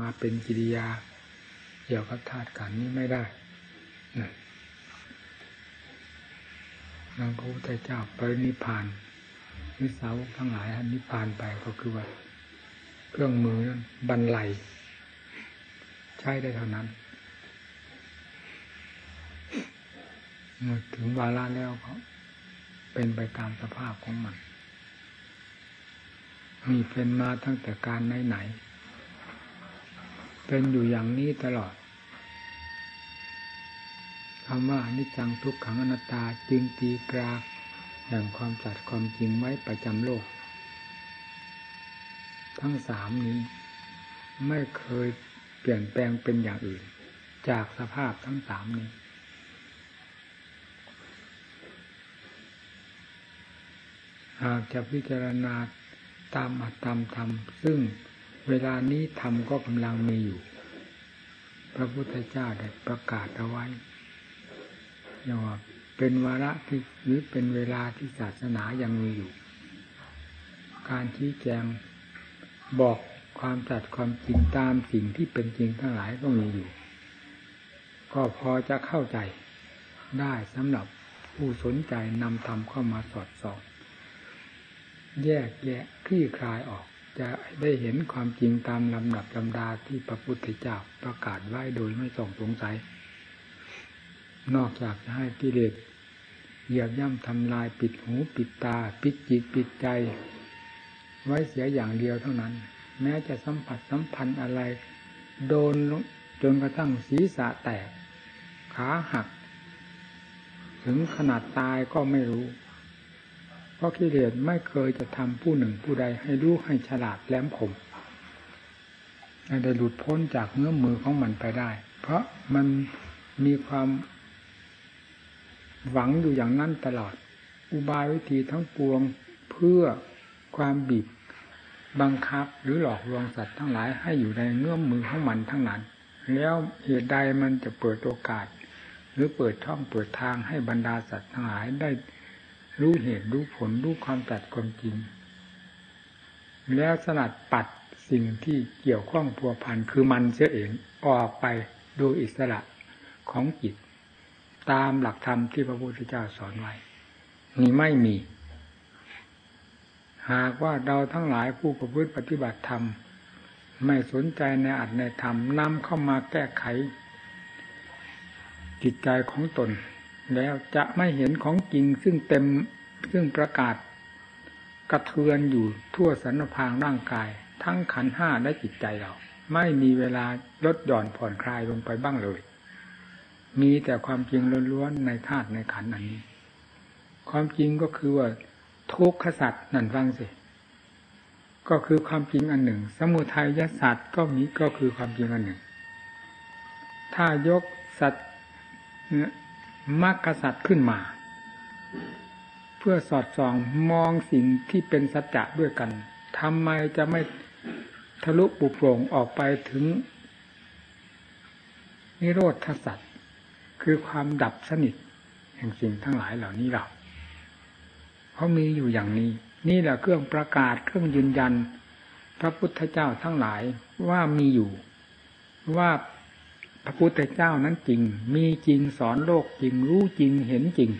มาเป็นกิริยาเกี่ยวกับธาตุขันนี้ไม่ได้นังพระพุทธเจ้าไปนิพานวิสาวกทั้งหลายนิพพานไปก็คือว่า เครื่องมือนั้นบรรลัยใช้ได้เท่านั้นเมื่อถึงวาระแล้วก็เป็นไปตามสภาพของมัน มีเป็นมาตั้งแต่การไหนๆ เป็นอยู่อย่างนี้ตลอดคำว่านิจังทุกขังอนัตตาจึงตีกราแห่งความจัดความจริงไว้ประจำโลก ทั้งสามนี้ ไม่เคยเปลี่ยนแปลงเป็นอย่างอื่น จากสภาพทั้งสามนี้ หากจะพิจารณาตามอัตตามธรรมซึ่ง เวลานี้ธรรมก็กำลังมีอยู่ พระพุทธเจ้าได้ประกาศเอาไว้เรียกว่าเป็นวาระที่หรือเป็นเวลาที่ศาสนายังมีอยู่ การชี้แจงบอกความจัดความจริงตามสิ่งที่เป็นจริงทั้งหลายก็มีอยู่ ก็พอจะเข้าใจได้สำหรับผู้สนใจนำธรรมเข้ามาสอดส่อง แยกแยะคลี่คลายออก จะได้เห็นความจริงตามลำดับลำดาที่พระพุทธเจ้าประกาศไว้โดยไม่ต้องสงสัย นอกจากจะให้กิเลสเหยียบย่ำทำลายปิดหูปิดตา ปิดจิตปิดใจ ไว้เสียอย่างเดียวเท่านั้น แม้จะสัมผัสสัมพันธ์อะไร โดนจนกระทั่งศีรษะแตก ขาหัก ถึงขนาดตายก็ไม่รู้ ราะกิเลสไม่เคยจะทำผู้หนึ่งผู้ใดให้รู้ให้ฉลาดแหลมคมได้หลุดพ้นจากเงื้อมือของมันไปได้ เพราะมันมีความหวังอยู่อย่างนั้นตลอด อุบายวิธีทั้งปวงเพื่อความบีบบังคับหรือหลอกลวงสัตว์ทั้งหลายให้อยู่ในเงื่อมมือของมันทั้งนั้น แล้วเหตุใดมันจะเปิดโอกาส หรือเปิดช่องเปิดทางให้บรรดาสัตว์ทั้งหลายได้ รู้เหตุรู้ผลรู้ความจัดความจริง แล้วสลัดปัดสิ่งที่เกี่ยวข้องพัวพันคือมันเสียเองออกไปโดยอิสระของจิต ตามหลักธรรมที่พระพุทธเจ้าสอนไว้นี่ไม่มี หากว่าเราทั้งหลายผู้ประพฤติปฏิบัติธรรม ไม่สนใจในอัตในธรรมนำเข้ามาแก้ไข จิตใจของตน แล้วจะไม่เห็นของจริงซึ่งเต็มซึ่งประกาศ กระเทือนอยู่ทั่วสรรพางร่างกาย ทั้งขันห้าและจิตใจเรา ไม่มีเวลาลดหย่อนผ่อนคลายลงไปบ้างเลย มีแต่ความจริงล้วนๆในธาตุในขันอันนี้ ความจริงก็คือว่าทุกขสัตว์นั่นฟังสิก็คือความจริงอันหนึ่ง สมุทัยยสัตว์ก็มีก็คือความจริงอันหนึ่ง ถ้ายกสัตว์ มรรคสัตว์ขึ้นมา เพื่อสอดส่องมองสิ่งที่เป็นสัจจะด้วยกันทำไมจะไม่ทะลุปุโปร่งออกไปถึง นิโรธสัตว์คือความดับสนิทแห่งสิ่งทั้งหลายเหล่านี้เราเขามีอยู่อย่างนี้ นี่แหละเครื่องประกาศเครื่องยืนยัน พระพุทธเจ้าทั้งหลายว่ามีอยู่ ว่า พระพุทธเจ้านั้นจริง มีจริงสอนโลกจริง รู้จริงเห็นจริง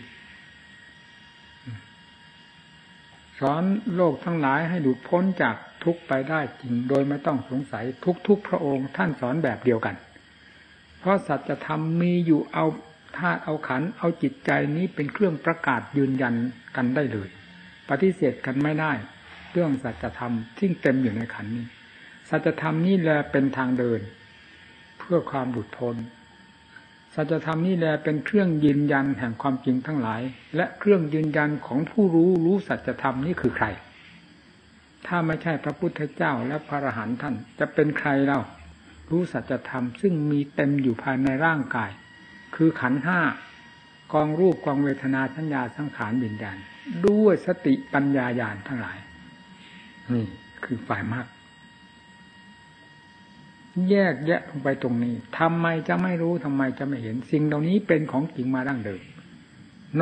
สอนโลกทั้งหลายให้หลุดพ้นจากทุกไปได้จริง โดยไม่ต้องสงสัยทุกๆพระองค์ท่านสอนแบบเดียวกัน เพราะสัจธรรมมีอยู่เอาธาตุเอาขันเอาจิตใจนี้เป็นเครื่องประกาศยืนยันกันได้เลย ปฏิเสธกันไม่ได้ เรื่องสัจธรรมที่เต็มอยู่ในขันนี้ สัจธรรมนี่แหละเป็นทางเดิน เพื่อความหลุดพ้นสัจธรรมนี่แหละเป็นเครื่องยืนยันแห่งความจริงทั้งหลาย และเครื่องยืนยันของผู้รู้รู้สัจธรรมนี่คือใคร ถ้าไม่ใช่พระพุทธเจ้าและพระอรหันต์ท่าน จะเป็นใครเล่ารู้สัจธรรมซึ่งมีเต็มอยู่ภายในร่างกาย คือขันห้ากองรูปกองเวทนาสัญญาสังขารบินญาณด้วยสติปัญญาญาณทั้งหลายนี่คือฝ่ายมาก แยกแยะลงไปตรงนี้ทำไมจะไม่รู้ทำไมจะไม่เห็น สิ่งเหล่านี้เป็นของจริงมาดั้งเดิม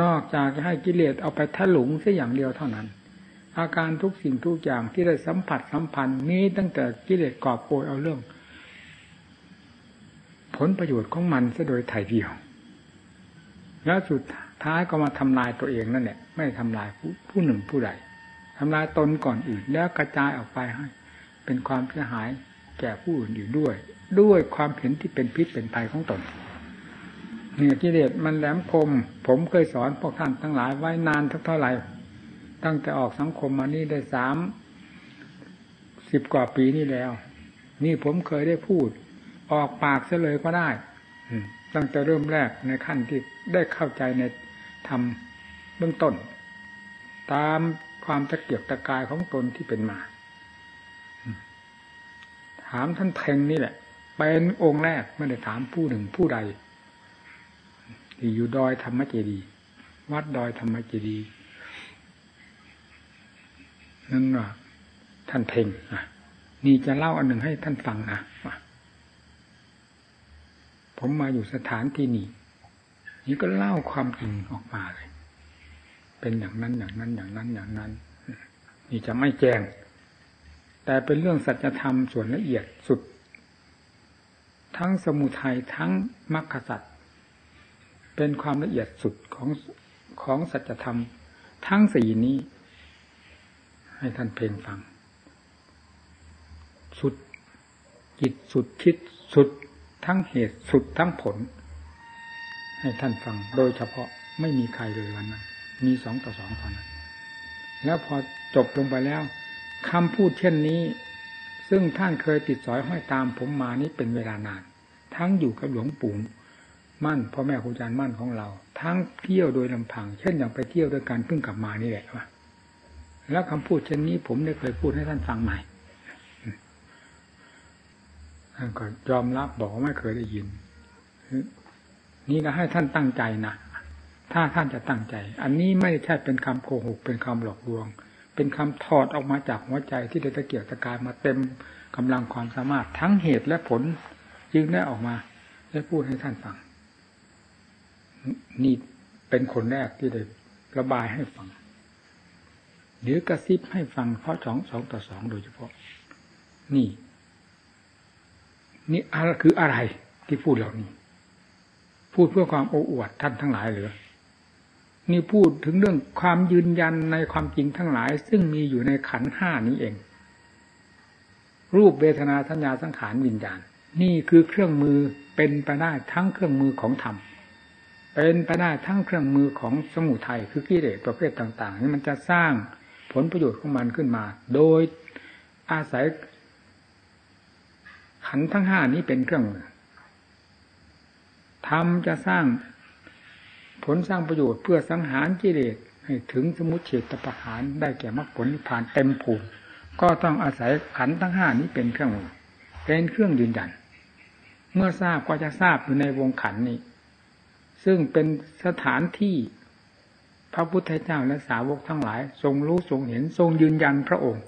นอกจากจะให้กิเลสเอาไปถลุงแค่อย่างเดียวเท่านั้น อาการทุกสิ่งทุกอย่างที่ได้สัมผัสสัมพันธ์นี้ตั้งแต่กิเลสกอบโกยเอาเรื่อง ผลประโยชน์ของมันซะโดยถ่ายเดียว แล้วสุดท้ายก็มาทำลายตัวเองนั่นแหละไม่ทำลายผู้ผู้หนึ่งผู้ใดทำลายตนก่อนอื่นแล้วกระจายออกไปให้ เป็นความเสียหาย ก่ผู้อื่นอยู่ด้วย ด้วยความเห็นที่เป็นพิษเป็นภัยของตนเนี่ยกิเลสมันแหลมคม ผมเคยสอนพวกท่านทั้งหลายไว้นานเท่าไหร่ ตั้งแต่ออกสังคมมานี่ได้สามสิบกว่าปีนี่แล้ว นี่ผมเคยได้พูด ออกปากเสเลยก็ได้ตั้งแต่เริ่มแรกในขั้นที่ได้เข้าใจในธรรมเบื้องต้น ตามความตะเกียบตะกายของตนที่เป็นมาามท่านเพ่งนี่แหละ เป็นองค์แรกไม่ได้ถามผู้หนึ่งผู้ใดที่อยู่ดอยธรรมเจดีวัดดอยธรรมเจดีนั่นว่าท่านเพ่งอะนี่จะเล่าอันหนึ่งให้ท่านฟังนะผมมาอยู่สถานที่นี้นี่ก็เล่าความจริงออกมาเลย เป็นอย่างนั้นอย่างนั้นอย่างนั้นอย่างนั้น นี่จะไม่แจ้ง แต่เป็นเรื่องสัจธรรมส่วนละเอียดสุด ทั้งสมุทัยทั้งมรรคสัตว์เป็นความละเอียดสุดของของสัจธรรม ทั้งสี่นี้ ให้ท่านเพลงฟัง สุดจิตสุดคิดสุดทั้งเหตุสุดทั้งผล ให้ท่านฟัง โดยเฉพาะไม่มีใครเลยวันนั้น มีสองต่อสองเท่านั้น แล้วพอจบลงไปแล้ว คำพูดเช่นนี้ ซึ่งท่านเคยติดสอยห้อยตามผมมานี้เป็นเวลานาน ทั้งอยู่กับหลวงปู่มั่นพ่อแม่ครูอาจารย์มั่นของเรา ทั้งเที่ยวโดยลำพัง เช่นอย่างไปเที่ยวโดยการเพิ่งกลับมานี่แหละว่าแล้วคำพูดเช่นนี้ ผมได้เคยพูดให้ท่านฟังใหม่ท่านก็ยอมรับบอกว่าไม่เคยได้ยิน นี่ก็ให้ท่านตั้งใจนะถ้าท่านจะตั้งใจ อันนี้ไม่ใช่เป็นคำโกหกเป็นคำหลอกลวง เป็นคำถอดออกมาจากหัวใจที่ได้ตะเกียกตะกายมาเต็มกำลังความสามารถทั้งเหตุและผลจึงได้ออกมาได้พูดให้ท่านฟัง นี่เป็นคนแรกที่ได้ระบายให้ฟัง หรือกระซิบให้ฟังเพราะสองสองต่อสองโดยเฉพาะ นี่ นี่อะไรคืออะไรที่พูดเหล่านี้ พูดเพื่อความโอ้อวดท่านทั้งหลายหรือ นี่พูดถึงเรื่องความยืนยันในความจริงทั้งหลาย ซึ่งมีอยู่ในขันห้านี้เอง รูปเวทนาสัญญาสังขารวิญญาณ นี่คือเครื่องมือเป็นไปได้ทั้งเครื่องมือของธรรมเป็นไปได้ทั้งเครื่องมือของสมุทัยคือกิเลสประเภทต่างๆนี่มันจะสร้างผลประโยชน์ของมันขึ้นมา โดยอาศัย ขันทั้งห้านี้เป็นเครื่องมือทำจะสร้าง ผลสร้างประโยชน์เพื่อสังหารกิเลสให้ถึงสมุทเฉตประหารได้แก่มรรคผลนิพพานเต็มภูมิก็ต้องอาศัยขันทั้งห้านี้เป็นเครื่องมือเป็นเครื่องยืนยัน เมื่อทราบก็จะทราบอยู่ในวงขันนี้ ซึ่งเป็นสถานที่พระพุทธเจ้าและสาวกทั้งหลาย ทรงรู้ทรงเห็นทรงยืนยันพระองค์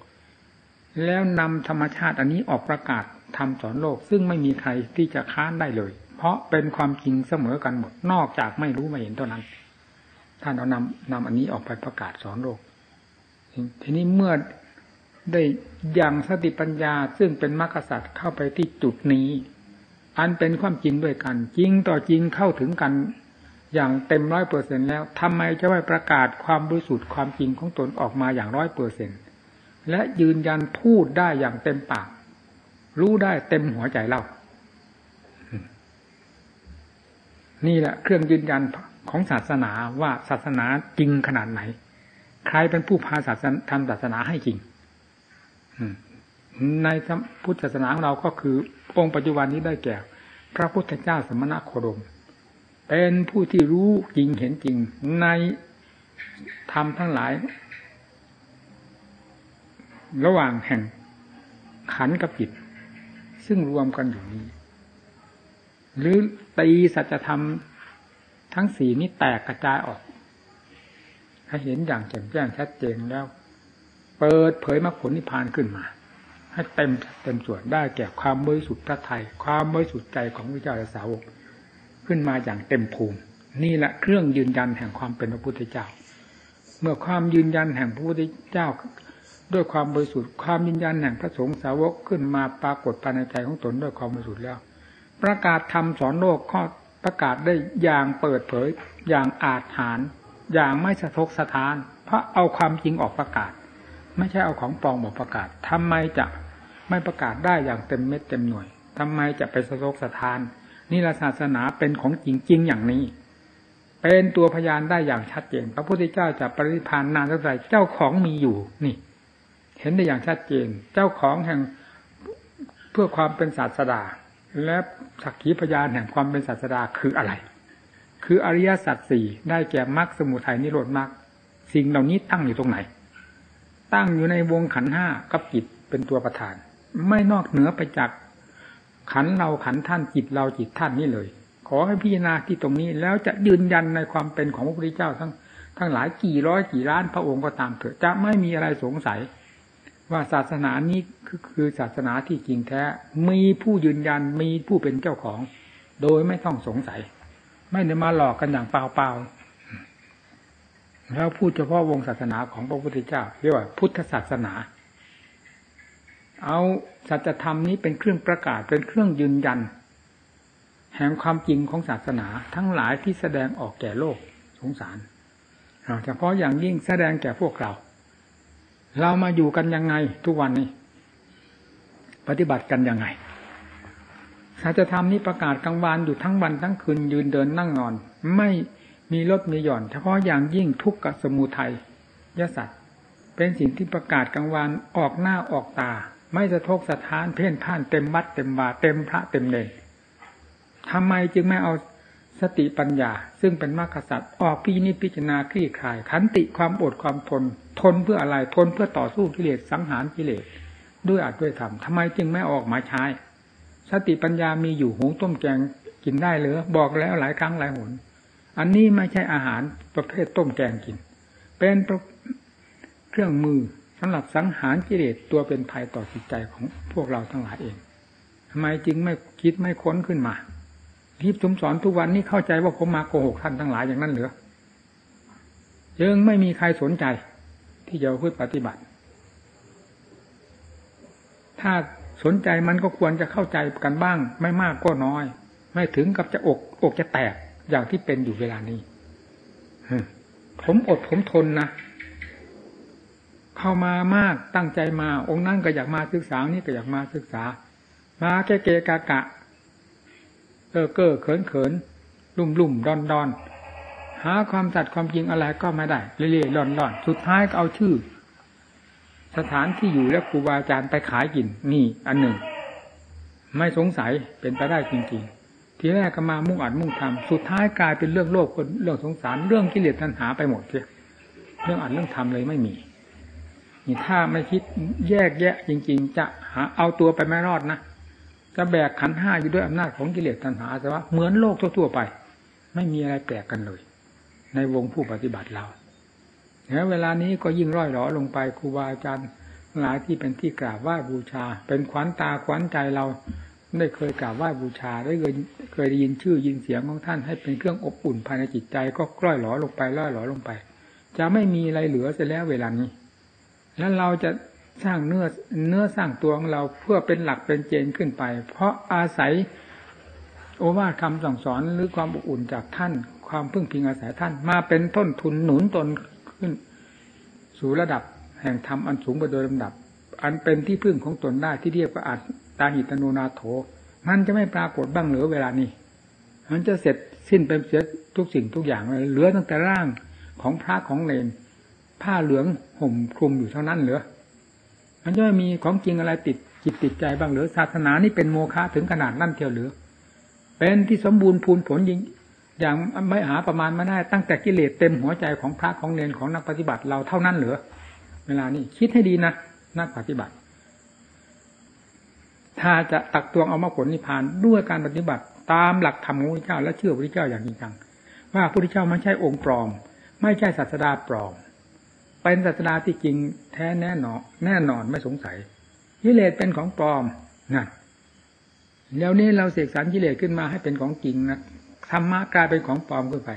แล้วนำธรรมชาติอันนี้ออกประกาศทำสอนโลก ซึ่งไม่มีใครที่จะค้านได้เลย เพราะเป็นความจริงเสมอกันหมด นอกจากไม่รู้ไม่เห็นเท่านั้น ท่านเอานำนำอันนี้ออกไปประกาศสอนโลก ทีนี้เมื่อได้ยังสติปัญญาซึ่งเป็นมรรคสัตว์เข้าไปที่จุดนี้ อันเป็นความจริงด้วยกัน จริงต่อจริงเข้าถึงกันอย่างเต็มร้อยเปอร์เซ็นแล้วทำไมจะไม่ประกาศความบริสุทธิ์ความจริงของตนออกมาอย่างร้อยเปอร์เซ็นและยืนยันพูดได้อย่างเต็มปาก รู้ได้เต็มหัวใจเรา นี่แหละเครื่องยืนยันของศาสนาว่าศาสนาจริงขนาดไหน ใครเป็นผู้พาศาสนาทำศาสนาให้จริงในพุทธศาสนาของเราก็คือองค์ปัจจุบันนี้ได้แก่ พระพุทธเจ้าสมณะโคดม เป็นผู้ที่รู้จริงเห็นจริงในธรรมทั้งหลาย ระหว่างแห่งขันกับจิต ซึ่งรวมกันอยู่นี้ หรือตีสัจธรรมทั้งสี่นี้แตกกระจายออกให้เห็นอย่างแจ่มแจ้งชัดเจนแล้ว เปิดเผยมรรคผลนิพพานขึ้นมา ให้เต็มเต็มส่วนได้แก่ความบริสุทธิ์พระไทย ความบริสุทธิ์ใจของพระเจ้าและสาวก ขึ้นมาอย่างเต็มภูมิ นี่แหละเครื่องยืนยันแห่งความเป็นพระพุทธเจ้า เมื่อความยืนยันแห่งพระพุทธเจ้าด้วยความบริสุทธิ์ความยืนยันแห่งพระสงฆ์สาวกขึ้นมาปรากฏภายในใจของตนด้วยความบริสุทธิ์แล้ว ประกาศธรรมสอนโลกข้อประกาศได้อย่างเปิดเผย อย่างอาจหาร อย่างไม่สะทกสะท้าน เพราะเอาความจริงออกประกาศ ไม่ใช่เอาของปลอมออกประกาศทำไมจะไม่ประกาศได้อย่างเต็มเม็ดเต็มหน่วยทำไมจะไปสะทกสะท้านนี่ละศาสนาเป็นของจริงๆอย่างนี้ เป็นตัวพยานได้อย่างชัดเจน พระพุทธเจ้าจะปริพานนานเท่าไหร่เจ้าของมีอยู่นี่ เห็นได้อย่างชัดเจน เจ้าของแห่งเพื่อความเป็นศาสดา และสักขีพยานแห่งความเป็นศาสดาคืออะไร คืออริยสัจสี่ได้แก่มรรคสมุทัยนิโรธมรรคสิ่งเหล่านี้ตั้งอยู่ตรงไหน ตั้งอยู่ในวงขันห้ากับจิตเป็นตัวประธาน ไม่นอกเหนือไปจากขันเราขันท่านจิตเราจิตท่านนี่เลย ขอให้พิจารณาที่ตรงนี้แล้วจะยืนยันในความเป็นของพระพุทธเจ้าทั้งทั้งหลายกี่ร้อยกี่ล้านพระองค์ก็ตามเถอะจะไม่มีอะไรสงสัย ว่าศาสนานี้คือคือศาสนาที่จริงแท้ มีผู้ยืนยันมีผู้เป็นเจ้าของ โดยไม่ต้องสงสัย ไม่ได้มาหลอกกันอย่างเปล่าๆแล้วพูดเฉพาะวงศาสนาของพระพุทธเจ้าเรียกว่าพุทธศาสนา เอาสัจธรรมนี้เป็นเครื่องประกาศเป็นเครื่องยืนยัน แห่งความจริงของศาสนาทั้งหลายที่แสดงออกแก่โลกสงสารเฉพาะอย่างยิ่งแสดงแก่พวกเรา เรามาอยู่กันยังไง ทุกวันนี้ ปฏิบัติกันยังไงสัจธรรมนี้ประกาศกลางวันอยู่ทั้งวันทั้งคืนยืนเดินนั่งนอน ไม่มีลดมีหย่อน เฉพาะอย่างยิ่งทุกข์กับสมุทัยยสัตว์เป็นสิ่งที่ประกาศกลางวันออกหน้าออกตา ไม่สะทกสะท้านเพ่นพ่านเต็มวัดเต็มวาเต็มพระเต็มเลนทำไมจึงไม่เอาสติปัญญา ซึ่งเป็นมรรคสัตว์ออกพิจิตพิจารณาคลี่คลาย ขันติความอดความทน ทนเพื่ออะไรทนเพื่อต่อสู้กิเลสสังหารกิเลสด้วยอาจด้วยธรรมทำไมจึงไม่ออกมาใช้ สติปัญญามีอยู่หงต้มแกงกินได้หรือบอกแล้วหลายครั้งหลายหน อันนี้ไม่ใช่อาหารประเภทต้มแกงกิน เป็นเครื่องมือสำหรับสังหารกิเลสตัวเป็นภัยต่อจิตใจของพวกเราทั้งหลายเองทำไมจึงไม่คิดไม่ค้นขึ้นมาที่ผมสอนทุกวันนี้เข้าใจว่าผมมาโกหกท่านทั้งหลายอย่างนั้นเหรือยังไม่มีใครสนใจ ที่จะพูดปฏิบัติ ถ้าสนใจมันก็ควรจะเข้าใจกันบ้าง ไม่มากก็น้อย ไม่ถึงกับจะอกอกจะแตกอย่างที่เป็นอยู่เวลานี้ผมอดผมทนนะเข้ามามากตั้งใจมา องค์นั่นก็อยากมาศึกษานี่ก็อยากมาศึกษา มาแก่เกกะกะเออเก้อเขินเขินลุ่มลุ่มดอนดอน หาความสัตย์ความจริงอะไรก็ไม่ได้เรื่อยๆร่อนร่อนสุดท้ายก็เอาชื่อ สถานที่อยู่และครูบาอาจารย์ไปขายกินนี่อันหนึ่ง ไม่สงสัยเป็นไปได้จริงๆ ทีแรกก็มามุ่งอัดมุ่งทำสุดท้ายกลายเป็นเรื่องโลกคนเรื่องสงสารเรื่องกิเลสตัณหาไปหมดเลยเรื่องอัดเรื่องทำเลยไม่มีนี่ถ้าไม่คิดแยกแยะจริง ๆ จะหาเอาตัวไปไม่รอดนะจะแบกขันห้าอยู่ด้วยอำนาจของกิเลสตัณหาแต่ว่าเหมือนโลกทั่วๆไป ไม่มีอะไรแปลกกันเลย ในวงผู้ปฏิบัติเราแล้วเวลานี้ก็ยิ่งร่อยหรอลงไปครูบาอาจารย์หลายที่เป็นที่กราบไหว้บูชา เป็นขวัญตาขวัญใจเราได้เคยกราบไหว้บูชา ได้เคยเคยได้ยินชื่อยินเสียงของท่านให้เป็นเครื่องอบอุ่นภายในจิตใจ ก็กล้อยหลอลงไปล่อยหลอลงไป จะไม่มีอะไรเหลือเสียแล้วเวลานี้ แล้วเราจะสร้างเนื้อเนื้อสร้างตัวของเราเพื่อเป็นหลักเป็นเจนขึ้นไป เพราะอาศัย โอวาทคำสั่งสอนหรือความอบอุ่นจากท่าน ความพึ่งพิงอาศัยท่าน มาเป็นต้นทุนหนุนตนขึ้น สู่ระดับแห่งธรรมอันสูงไปโดยลำดับ อันเป็นที่พึ่งของตนได้ที่เรียกว่าอัตตาหิตโนนาโถ มันจะไม่ปรากฏบ้างเหลือเวลานี้ มันจะเสร็จสิ้นเป็นเสียทุกสิ่งทุกอย่างเลยเหลือตั้งแต่ร่างของพระของเลนผ้าเหลืองห่มคลุมอยู่เท่านั้นเหรอมันจะไม่มีของจริงอะไรติดจิตติดใจบ้างหรือศาสนานี่เป็นโมฆะถึงขนาดนั่นเทียวหรือ เป็นที่สมบูรณ์พูนผลยิง อย่างไม่หาประมาณไม่ได้ตั้งแต่กิเลสเต็มหัวใจของพระของเนรของนักปฏิบัติเราเท่านั้นเหรือ เวลานี้คิดให้ดีนะนักปฏิบัติ ถ้าจะตักตวงเอามาผลนิพพานด้วยการปฏิบัติ ตามหลักธรรมของพระเจ้า และเชื่อพระเจ้าอย่างจริงจังว่าพระพุทธเจ้าไม่ใช่องค์ปลอม ไม่ใช่ศาสดาปลอม เป็นศาสนาที่จริงแท้แน่นอนแน่นอนไม่สงสัยกิเลสเป็นของปลอมนั่นแล้วนี้เราเสกสรรกิเลสขึ้นมาให้เป็นของจริงนะ ธรรมะกลายเป็นของปลอมขึ้นไป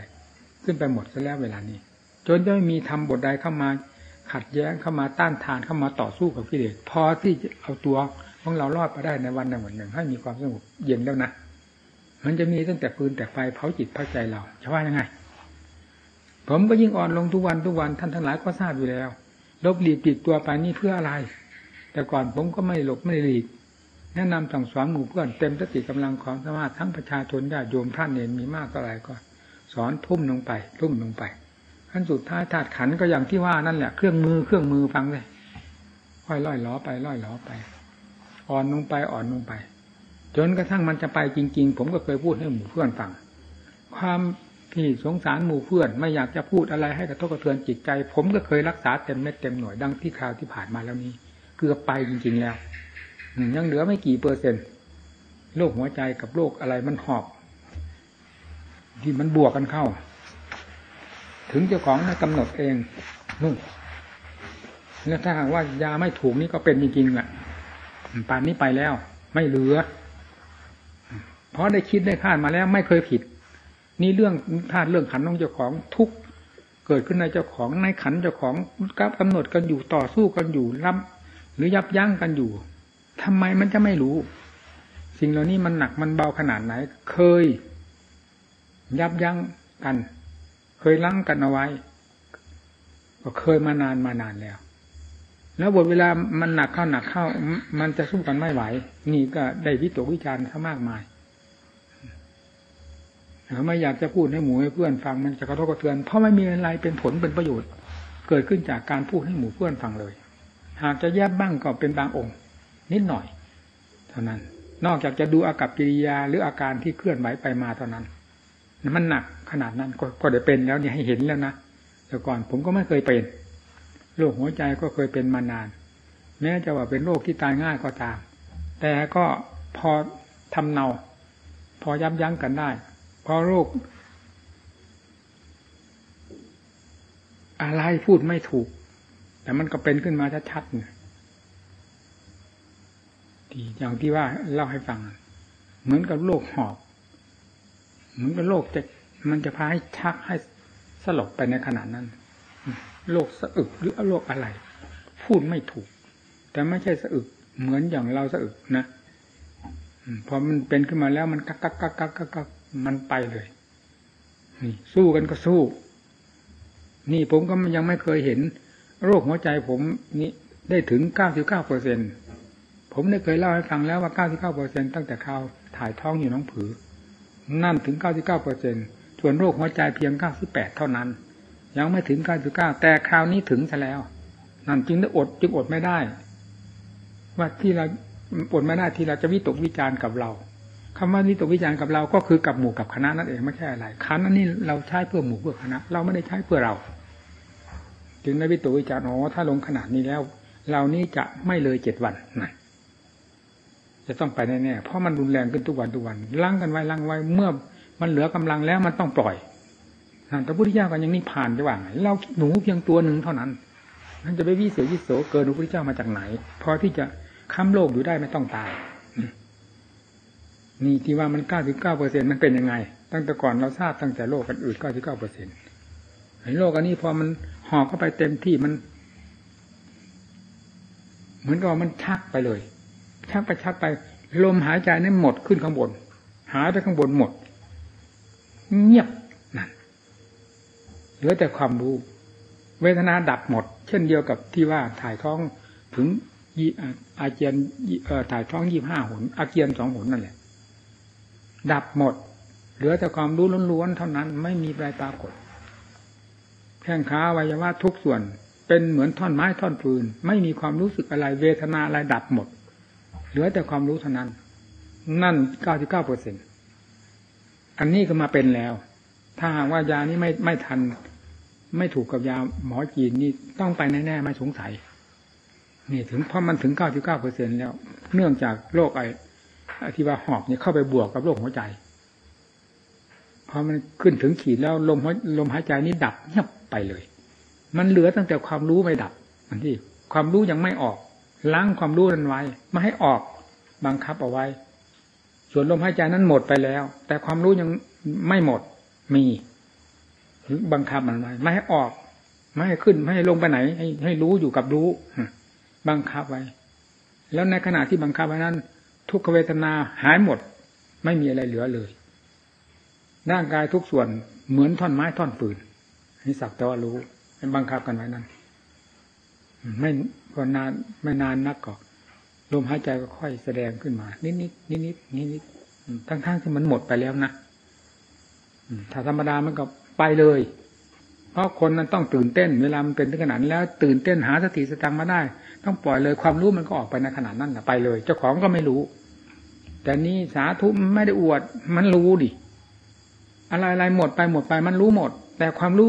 ขึ้นไปหมดซะแล้วเวลานี้ จนจะไม่มีธรรมบทใดเข้ามา ขัดแย้งเข้ามาต้านทานเข้ามาต่อสู้กับกิเลสพอที่จะเอาตัวของเรารอดไปได้ในวันใดวันหนึ่ง ให้มีความสงบเย็นแล้วนะมันจะมีตั้งแต่ปืนแต่ไฟเผาจิตเผาใจเราจะว่ายังไง ผมก็ยิ่งอ่อนลงทุกวันทุกวันท่านทั้งหลายก็ทราบอยู่แล้วลบหลีกปิดตัวไปนี่เพื่ออะไร แต่ก่อนผมก็ไม่หลบไม่หลีก แนะนำสั่งสอนหมู่เพื่อนเต็มสติกำลังของสมาธิทั้งประชาชนญาติโยมท่านเนรมีมากก็ไรก็ สอนทุ่มลงไป ทุ่มลงไปขั้นสุดท้ายธาตุขันก็อย่างที่ว่านั่นแหละเครื่องมือเครื่องมือฟังเลยค่อยล่อยล้อไปล่อยล้อไป อ่อนลงไปอ่อนลงไป จนกระทั่งมันจะไปจริง ๆ ผมก็เคยพูดให้หมู่เพื่อนฟัง ความที่สงสารหมู่เพื่อนไม่อยากจะพูดอะไรให้กระทบกระเทือนจิตใจ ผมก็เคยรักษาเต็มเม็ดเต็มหน่วยดังที่คราวที่ผ่านมาแล้วนี้ เกือบไปจริง ๆ แล้ว ยังเหลือไม่กี่เปอร์เซ็นต์โรคหัวใจกับโรคอะไรมันหอบ ที่มันบวกกันเข้า ถึงเจ้าของได้กำหนดเองนู่นแล้วถ้าหากว่ายาไม่ถูกนี่ก็เป็นจริงๆแหละป่านนี้ไปแล้ว ไม่เหลือ เพราะได้คิดได้คาดมาแล้วไม่เคยผิด นี่เรื่องธาตุเรื่องขันของเจ้าของทุกเกิดขึ้นในเจ้าของในขันเจ้าของกับกำหนดกันอยู่ต่อสู้กันอยู่รับ หรือยับยั้งกันอยู่ ทำไมมันจะไม่รู้ สิ่งเหล่านี้มันหนักมันเบาขนาดไหน เคย ยับยั้งกัน เคยลังกันเอาไว้ ก็เคยมานานมานานแล้ว แล้วบทเวลามันหนักเข้าหนักเข้า มันจะสู้กันไม่ไหว นี่ก็ได้วิตกวิจารณ์ซะมากมายไม่อยากจะพูดให้หมู่ให้เพื่อนฟังมันจะกระทบกระเทือน เพราะไม่มีอะไรเป็นผลเป็นประโยชน์ เกิดขึ้นจากการพูดให้หมู่เพื่อนฟังเลย หากจะแยบบ้างก็เป็นบางองค์ นิดหน่อย เท่านั้น นอกจากจะดูอากับกิริยาหรืออาการที่เคลื่อนไหวไปมาเท่านั้นมันหนักขนาดนั้นก็ก็ได้เป็นแล้วเนี่ยให้เห็นแล้วนะแต่ก่อนผมก็ไม่เคยเป็นโรคหัวใจก็เคยเป็นมานาน แม้จะว่าเป็นโรคที่ตายง่ายก็ตาม แต่ก็พอทำเนา พอยับยั้งกันได้พอโรคอะไรพูดไม่ถูก แต่มันก็เป็นขึ้นมาชัดๆเนี่ย ทีอย่างที่ว่าเล่าให้ฟัง เหมือนกับโรคหอบ เหมือนกับโรคจะมันจะพาให้ชักให้สลบไปในขณะนั้นโรคสะอึกหรือโรคอะไร พูดไม่ถูก แต่ไม่ใช่สะอึก เหมือนอย่างเราสะอึกนะพอมันเป็นขึ้นมาแล้วมันกักกักกักกักกักมันไปเลยนี่สู้กันก็สู้ นี่ผมก็ยังไม่เคยเห็น โรคหัวใจผมนี่ได้ถึงเก้าสิบเก้าเปอร์เซ็นต์ ผมได้เคยเล่าให้ฟังแล้วว่าเก้าสิบเก้าเปอร์เซ็นตั้งแต่ข่าวถ่ายท้องอยู่น้องผือ นั่นถึงเก้าสิบเก้าเปอร์เซ็นส่วนโรคหัวใจเพียงเก้าสิบแปดเท่านั้น ยังไม่ถึงเก้าสิบเก้าแต่คราวนี้ถึงซะแล้ว นั่นจึงได้อดจึงอดไม่ได้ ว่าที่เราอดไม่ได้ที่เราจะวิตกวิจารณ์กับเราคำว่าวิตกวิจารณ์กับเราก็คือกับหมู่กับคณะนั่นเองไม่ใช่อะไรคณะนี้เราใช้เพื่อหมู่เพื่อคณะ เราไม่ได้ใช้เพื่อเราจึงได้วิตกวิจารณ์อ๋อถ้าลงขนาดนี้แล้ว เรานี้จะไม่เลยเจ็ดวันนะ จะต้องไปแน่ๆเพราะมันรุนแรงขึ้นทุกวันทุกวันล้างกันไว้ล้างไว้เมื่อมันเหลือกำลังแล้วมันต้องปล่อยแต่พุทธิเจ้ากันยังนี่ผ่านจะว่าไงเราหนูเพียงตัวหนึ่งเท่านั้นมันจะไปวิเศษวิโสเกินพระพุทธเจ้ามาจากไหน พอที่จะค้ำโลกอยู่ได้ไม่ต้องตายนี่ที่ว่ามันเก้าสิบเก้าเปอร์เซ็นมันเป็นยังไง ตั้งแต่ก่อนเราทราบตั้งแต่โลกกันอื่นเก้าสิบเก้าเปอร์เซ็นต์ไอ้โลกอันนี้พอมันห่อเข้าไปเต็มที่มัน เหมือนกับมันชักไปเลย ชักไปชักไป ลมหายใจนี่หมดขึ้นข้างบน หายไปข้างบนหมด เงียบนั่นเหลือแต่ความรู้ เวทนาดับหมด เช่นเดียวกับที่ว่าถ่ายท้องถึงอาเจียนถ่ายท้องยี่ห้าหนอาเจียนสองหนนั่นแหละ ดับหมด เหลือแต่ความรู้ล้วนๆเท่านั้นไม่มีอะไรปรากฏแข้งขาวัยวะทุกส่วนเป็นเหมือนท่อนไม้ท่อนปืน ไม่มีความรู้สึกอะไร เวทนาอะไรดับหมด เหลือแต่ความรู้เท่านั้น นั่นเก้าสิบเก้าเปอร์เซ็นอันนี้ก็มาเป็นแล้ว ถ้าหากว่ายานี้ไม่ไม่ทัน ไม่ถูกกับยาหมอจีนนี่ต้องไปแน่ๆไม่สงสัยนี่ถึงเพราะมันถึงเก้าสิบเก้าเปอร์เซ็นแล้ว เนื่องจากโรคไอที่ว่าหอบเนี่ยเข้าไปบวกกับโรคหัวใจพอมันขึ้นถึงขีดแล้วลมลมหายใจนี้ดับเงียบไปเลย มันเหลือตั้งแต่ความรู้ไม่ดับ อันที่ความรู้ยังไม่ออก ล้างความรู้นั้นไว้ไม่ให้ออกบังคับเอาไว้ ส่วนลมหายใจนั้นหมดไปแล้ว แต่ความรู้ยังไม่หมดมีบังคับมันไว้ไม่ให้ออก ไม่ให้ขึ้นไม่ให้ลงไปไหน ให้ให้รู้อยู่กับรู้บังคับไว้ แล้วในขณะที่บังคับไว้นั้น ทุกขเวทนาหายหมด ไม่มีอะไรเหลือเลยร่างกายทุกส่วนเหมือนท่อนไม้ท่อนปืนให้สักแต่ว่ารู้ให้บังคับกันไว้นั่นไม่พอนานไม่นานนักก็ลมหายใจก็ค่อยแสดงขึ้นมา นิดนิดนิดนิดนิดนิดทั้งทั้งที่มันหมดไปแล้วนะถ้าธรรมดามันก็ไปเลย เพราะคนนั้นต้องตื่นเต้น เวลามันเป็นถึงขนาดแล้ว ตื่นเต้นหาสติสตังมาได้ ต้องปล่อยเลยความรู้มันก็ออกไปในขนาดนั้นไปเลย เจ้าของก็ไม่รู้ แต่นี่สาธุไม่ได้อวด มันรู้ดิอะไรอะไรหมดไปหมดไป มันรู้หมด แต่ความรู้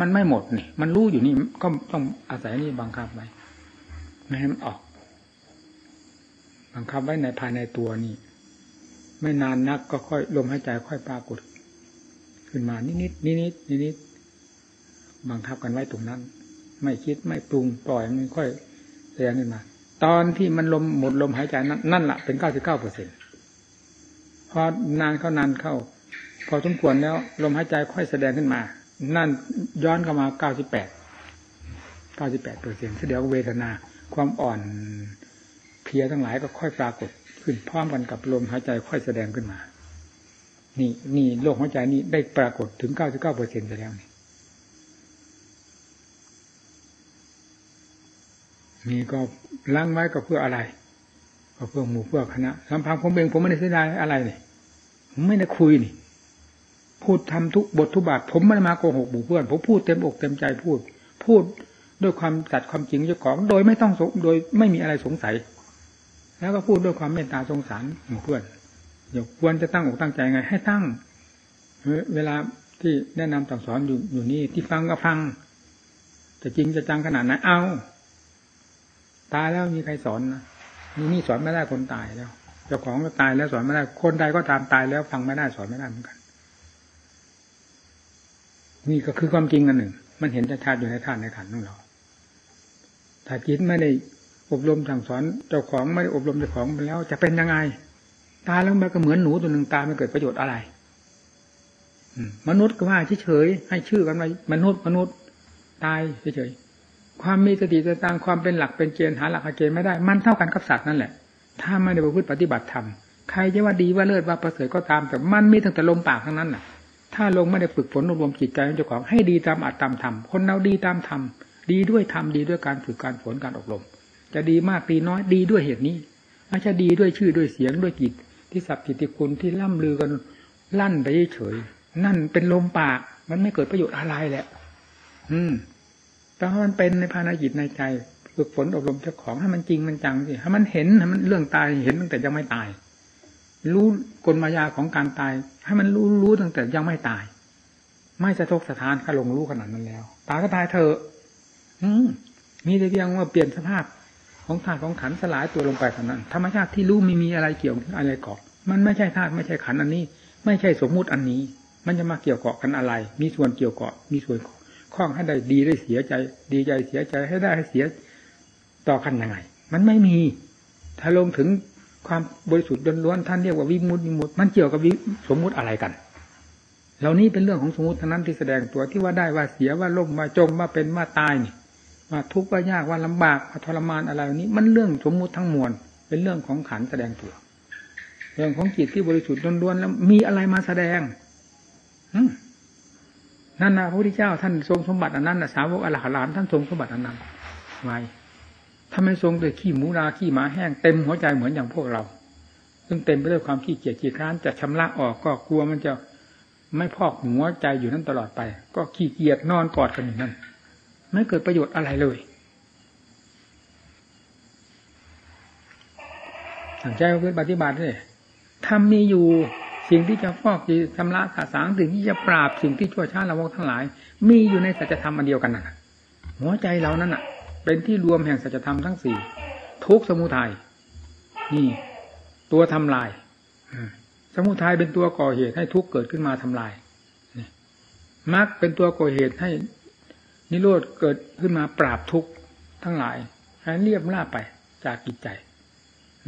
มันไม่หมดนี่ มันรู้อยู่นี่ก็ต้องอาศัยนี่บังคับไว้ ไม่ให้มันออก บังคับไว้ในภายในตัวนี่ ไม่นานนักก็ค่อยลมหายใจค่อยปรากฏ ขึ้นมานิดนิดนิดนิดนิดนิดบังคับกันไว้ตรงนั้น ไม่คิดไม่ปรุงปล่อยมันค่อยแสดงขึ้นมา ตอนที่มันลมหมดลมหายใจนั้นนั่นแหละเป็นเก้าสิบเก้าเปอร์เซ็นต์พอนานเข้านานเข้า พอสมควรแล้ว ลมหายใจค่อยแสดงขึ้นมา นั่นย้อนเข้ามาเก้าสิบแปดเก้าสิบแปดเปอร์เซ็นต์เดี๋ยวเวทนา ความอ่อนเพียทั้งหลายก็ค่อยปรากฏขึ้นพร้อมกันกับลมหายใจค่อยแสดงขึ้นมา นี่นี่โลกหัวใจนี่ได้ปรากฏถึงเก้าสิบเก้าเปอร์เซ็นต์ไปแล้วนี่มีก็ล้างไว้ก็เพื่ออะไร ก็เพื่อหมู่เพื่อคณะลำพังผมเองผมไม่ได้เสียดายอะไรเนี่ยไม่ได้คุยนี่ พูดทำทุกบททุกบาทผมไม่ได้มาโกหกหมู่เพื่อน ผมพูดเต็มอกเต็มใจพูด พูด ด้วยความสัตย์ความจริงเจ้าของ โดยไม่ต้องโดยไม่มีอะไรสงสัย แล้วก็พูดด้วยความเมตตาสงสารเพื่อนอย่าควรจะตั้งอกตั้งใจไง ให้ตั้งเวลาที่แนะนำสั่งสอนอยู่อยู่นี่ที่ฟังก็ฟังแต่จริงจะจังขนาดไหนเอาตายแล้วมีใครสอนนะนี่นี่สอนไม่ได้คนตายแล้วเจ้าของก็ตายแล้วสอนไม่ได้ คนใดก็ตามตายแล้วฟังไม่ได้สอนไม่ได้เหมือนกัน นี่ก็คือความจริงอันหนึ่ง มันเห็นชัดๆอยู่ในธาตุในขันของเรา ถ้าจิตไม่ได้อบรมสั่งสอนเจ้าของไม่ได้อบรมเจ้าของไปแล้ว จะเป็นยังไง ตายแล้วมันก็เหมือนหนูตัวหนึ่งตายไมันเกิดประโยชน์อะไรมนุษย์ก็ว่าเฉยๆให้ชื่อกันว่ามนุษย์มนุษย์ตายเฉยความมีสติสตางความเป็นหลักเป็นเกณฑ์หาหลักเกณฑ์ไม่ได้ มันเท่ากันกับสัตว์นั่นแหละ ถ้าไม่ได้ประพฤติปฏิบัติธรรมใครจะว่าดีว่าเลิศว่าประเสริฐก็ตาม แต่มันมีตั้งแต่ลมปากทั้งนั้นแหละถ้าลงไม่ได้ฝึกฝนอบรมจิตใจของเจ้าของให้ดีตามอัตตามธรรมคนเราดีตามธรรม ดีด้วยธรรมดีด้วยการฝึกการฝนการอบรม จะดีมากดีน้อยดีด้วยเหตุนี้ไม่ใช่ดีด้วยชื่อด้วยเสียงด้วยจิตที่สับจิติคุณที่ล่ำลือกันลั่นไปเฉยนั่นเป็นลมปาก มันไม่เกิดประโยชน์อะไรแหละ อืมแต่ว่ามันเป็นในภายในจิตในใจฝึกฝนอบรมเจ้าของให้มันจริงมันจังสิให้มันเห็นให้มันเรื่องตายเห็นตั้งแต่ยังไม่ตาย รู้กลมายาของการตาย ให้มันรู้รู้ตั้งแต่ยังไม่ตาย ไม่สะทกสะทานข้าลงรู้ขนาดนั้นแล้ว ตายก็ตายเถอะ อืมมีแต่เพียงว่าเปลี่ยนสภาพของธาตุของขันสลายตัวลงไปเท่านั้น ธรรมชาติที่รู้ไม่มีอะไรเกี่ยวอะไรเกาะ มันไม่ใช่ธาตุไม่ใช่ขันอันนี้ ไม่ใช่สมมุติอันนี้ มันจะมาเกี่ยวเกาะกันอะไร มีส่วนเกี่ยวเกาะ มีส่วนคล้องให้ได้ดีได้เสียใจ ดีใจเสียใจให้ได้ให้เสียต่อกันยังไง มันไม่มี ถ้าลงถึงความบริสุทธิ์ล้วนๆท่านเรียกว่าวิมุตติวิมุตติมันเกี่ยวกับสมมุติอะไรกันเหล่านี้เป็นเรื่องของสมมติทั้งนั้นที่แสดงตัวที่ว่าได้ว่าเสียว่าล่มว่าจมว่าเป็นว่าตายนี่ ว่าทุกข์ว่ายากว่าลำบากว่าทรมานอะไรนี้ มันเรื่องสมมุติทั้งมวลเป็นเรื่องของขันแสดงตัว เรื่องของจิตที่บริสุทธิ์ล้วนๆแล้วมีอะไรมาแสดงนั่นนะพระพุทธเจ้าท่านทรงสมบัติอันนั้นนะสาวกอรหันต์ท่านทรงสมบัติอันนั้นไว้ถ้าไม่ทรงด้วยขี้หมูราขี้หมาแห้งเต็มหัวใจเหมือนอย่างพวกเรา ซึ่งเต็มไปด้วยความขี้เกียจขี้ค้านจะชำระออกก็กลัวมันจะไม่พอกหัวใจอยู่นั้นตลอดไป ก็ขี้เกียจนอนกอดกันอย่นั้น ไม่เกิดประโยชน์อะไรเลยสั่งใจเพื่อปฏิบัติเลยทำมีอยู่สิ่งที่จะฟอกจีชำระสาสางสิ่งที่จะปราบสิ่งที่ชั่วช้าละวกทั้งหลาย มีอยู่ในสัจธรรมอันเดียวกันน่ะหัวใจเรานั้นน่ะ เป็นที่รวมแห่งสัจธรรมทั้งสี่ทุกสมุทัยนี่ ตัวทำลายสมุทัยเป็นตัวก่อเหตุให้ทุกเกิดขึ้นมาทำลายมรรคเป็นตัวก่อเหตุให้ นิโรธเกิดขึ้นมาปราบทุกทั้งหลายให้เรียบล่าไปจากกิจใจ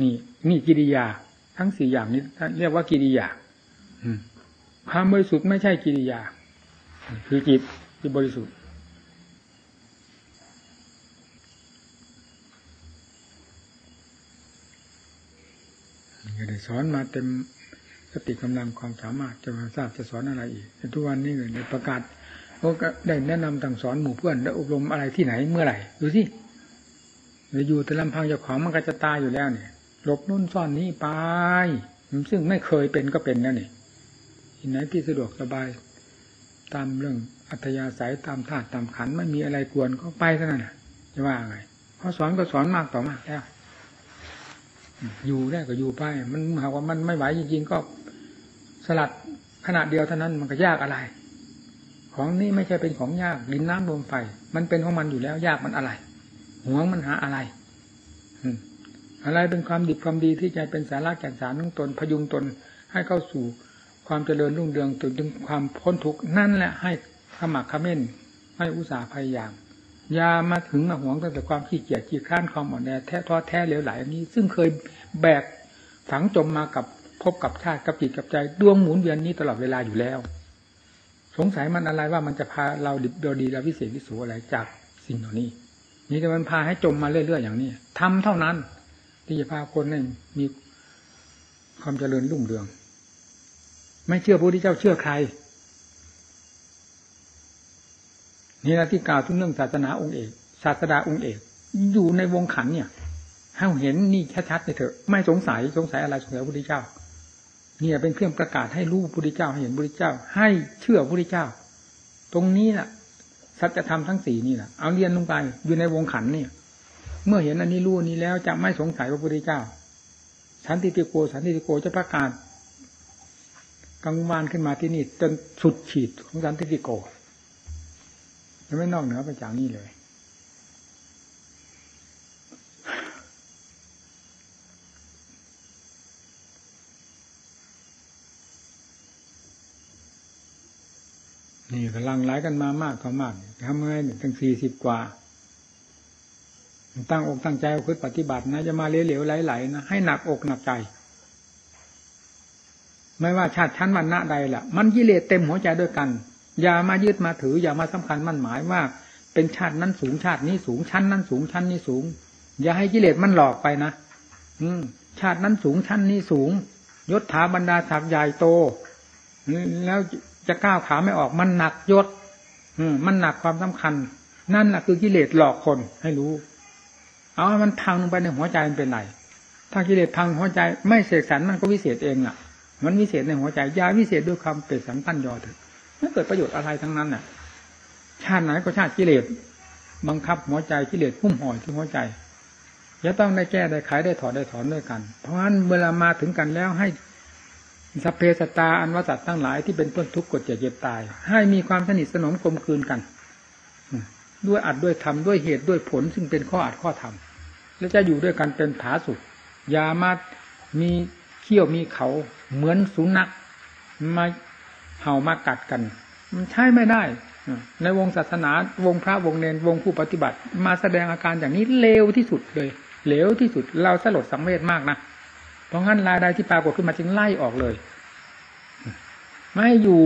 นี่นี่กิริยา ทั้งสี่อย่างนี้เรียกว่ากิริยาความบริสุทธิ์ไม่ใช่กิริยา คือจิตที่บริสุทธิ์ก็ได้สอนมาเต็มสติกำลังความสามารถจะมาทราบจะสอนอะไรอีกทุกวันนี้เนี่ยในประกาศ ก็ได้แนะนำต่างสอนหมู่เพื่อนได้อบรมอะไรที่ไหนเมื่อไหร่ดูสิอยู่แต่ลำพังเจ้าของมันก็จะตายอยู่แล้วเนี่ยหลบนู่นซ่อนนี้ไปซึ่งไม่เคยเป็นก็เป็นนั่นนี่ที่ไหนที่สะดวกสบาย ตามเรื่องอัธยาศัยตามธาตุตามขันไม่มีอะไรกวนก็ไปเท่านั้นนะจะว่าไงเพอสอนก็สอนมากต่อมากแล้วอยู่ได้ก็อยู่ไป มันหากว่ามันไม่ไหวจริงๆก็สลัดขนาดเดียวเท่านั้นมันก็ยากอะไร ของนี้ไม่ใช่เป็นของยากดินน้ำลมไฟมันเป็นของมันอยู่แล้วยากมันอะไรห่วงมันหาอะไรอะไรเป็นความดีความดีที่จะเป็นสาระแก่นสารของตนพยุงตนให้เข้าสู่ความเจริญรุ่งเรืองถึงความพ้นทุกข์นั่นแหละให้ขมักขม้นให้อุตสาห์พยายามยามาถึงมาหวงตั้งแต่ความขี้เกียจขี้ข้านความอ่อนแอแท้ท้อแท้เหลวไหลนนี้ ซึ่งเคยแบกฝังจมมากับพบกับชาติกับจิตกับใจดวงหมุนเวียนนี้ตลอดเวลาอยู่แล้ว สงสัยมันอะไรว่ามันจะพาเราดิบดดีและวิเศษวิสูอะไรจากสิ่งเหล่านี้ นี่แต่มันพาให้จมมาเรื่อยๆอย่างนี้ทำเท่านั้น ที่จะพาคนให้มีความเจริญรุ่งเรือง ไม่เชื่อพระพุทธเจ้าเชื่อใคร นี่นะที่กล่าวทุกเรื่องศาสนาองค์เอกศาสดาองค์เอกอยู่ในวงขันเนี่ยให้เห็นนี่ชัดๆเลยเถอะ ไม่สงสัยสงสัยอะไรสงสัยพระพุทธเจ้า นี่ยเป็นเครื่องประกาศให้รู้พระพุทธเจ้าให้เห็นพระพุทธเจ้า ให้เชื่อพระพุทธเจ้า ตรงนี้แหละสัจธรรมทั้งสี่นี่แหละเอาเรียนลงไปอยู่ในวงขันเนี่ย เมื่อเห็นอันนี้รู้นี้แล้วจะไม่สงสัยพระพุทธเจ้า สันติติโกสันติติโกจะประกาศกังวานขึ้นมาที่นี่จนสุดขีดของสันติติโกจะไม่นอกเหนือไปจากนี้เลย นี่กำลังไลกันมามากก็มากทำไงตั้งสี่สิบกว่า ตั้งอกตั้งใจเอาคือปฏิบัตินะจะมาเหลวๆไหลๆนะให้หนักอกหนักใจ ไม่ว่าชาติชั้นวันณะใดล่ะ มันกิเลสเต็มหัวใจด้วยกัน อย่ามายึดมาถือ อย่ามาสำคัญมั่นหมายว่า เป็นชาตินั้นสูงชาตินี้สูงชั้นนั้นสูงชั้นนี้สูง อย่าให้กิเลสมันหลอกไปนะอืม ชาตินั้นสูงชั้นนี้สูงยศถาบรรดาศักดิ์ใหญ่โตแล้ว จะก้าวขาไม่ออกมันหนักยศมันหนักความสำคัญ นั่นแหละคือกิเลสหลอกคนให้รู้ เอามันพังลงไปในหัวใจมันเป็นไรถ้ากิเลสพังหัวใจไม่เสกสรรมันก็วิเศษเองล่ะ มันวิเศษในหัวใจยาวิเศษด้วยความเปรตสันตั้นยอถอะไม่เกิดประโยชน์อะไรทั้งนั้นน่ะ ชาติไหนก็ชาติกิเลสบังคับหัวใจกิเลสพุ่มห่อยที่หัวใจจะต้องได้แก้ได้ไขได้ถอดได้ถอนด้วยกัน เพราะฉะนั้นเวลามาถึงกันแล้วให้ สัพเพสตาอันวสัตทั้งหลายที่เป็นต้นทุกข์กดเจ็บเจ็บตาย ให้มีความสนิทสนมกลมคืนกัน ด้วยอัดด้วยทำด้วยเหตุด้วยผลซึ่งเป็นข้ออัดข้อทำแล้วจะอยู่ด้วยกันเป็นผาสุกยามามีเขี้ยวมีเขาเหมือนสุนัขมาเห่ามากัดกัน มันใช่ไม่ได้ ในวงศาสนาวงพระวงเนรวงผู้ปฏิบัติ มาแสดงอาการอย่างนี้เลวที่สุดเลยเลวที่สุดเราสลดสังเวชมากนะ ราะงั้นรายใดที่ปรากฏขึ้นมาจึงไล่ออกเลย ไม่อยู่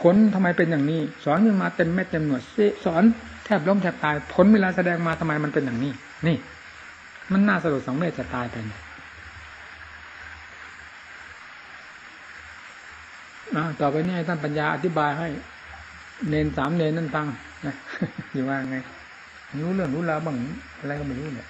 ผลทำไมเป็นอย่างนี้ สอนขึ้นมาเต็มเม็ดเต็มหน่วยสอนแทบล้มแทบตาย ผลเวลาแสดงมาทำไมมันเป็นอย่างนี้ นี่ มันน่าสลดสังเวชจะตายไปต่อไปนี้ท่านปัญญาอธิบายให้ เนนสามเนนนั่นฟังนะอยู่ว่าไง รู้เรื่องรู้ราวบ้างอะไรก็ไม่รู้เนี่ย